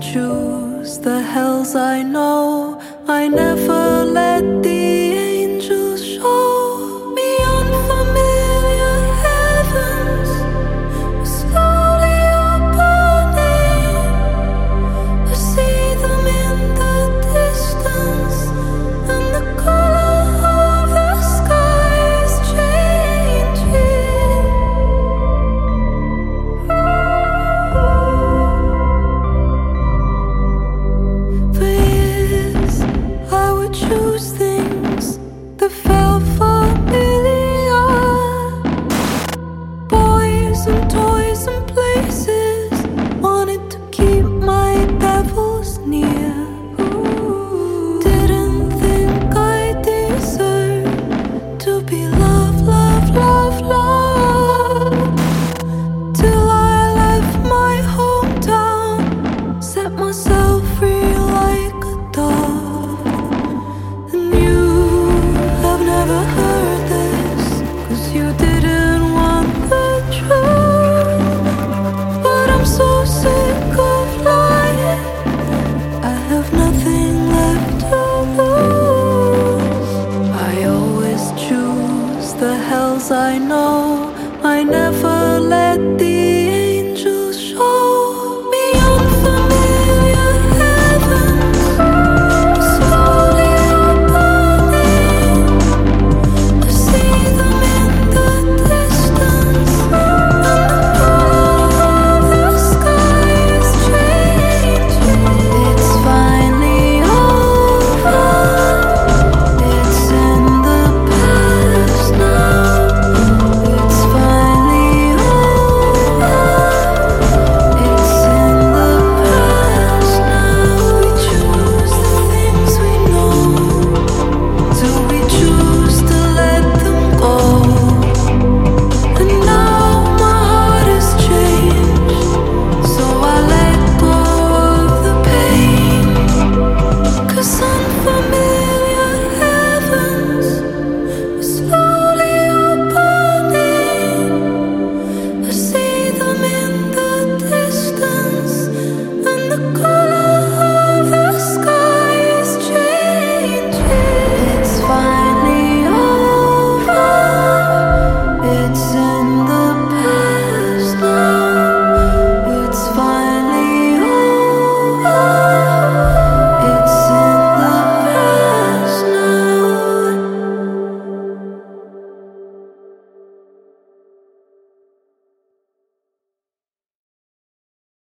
choose the hells I know. I never let the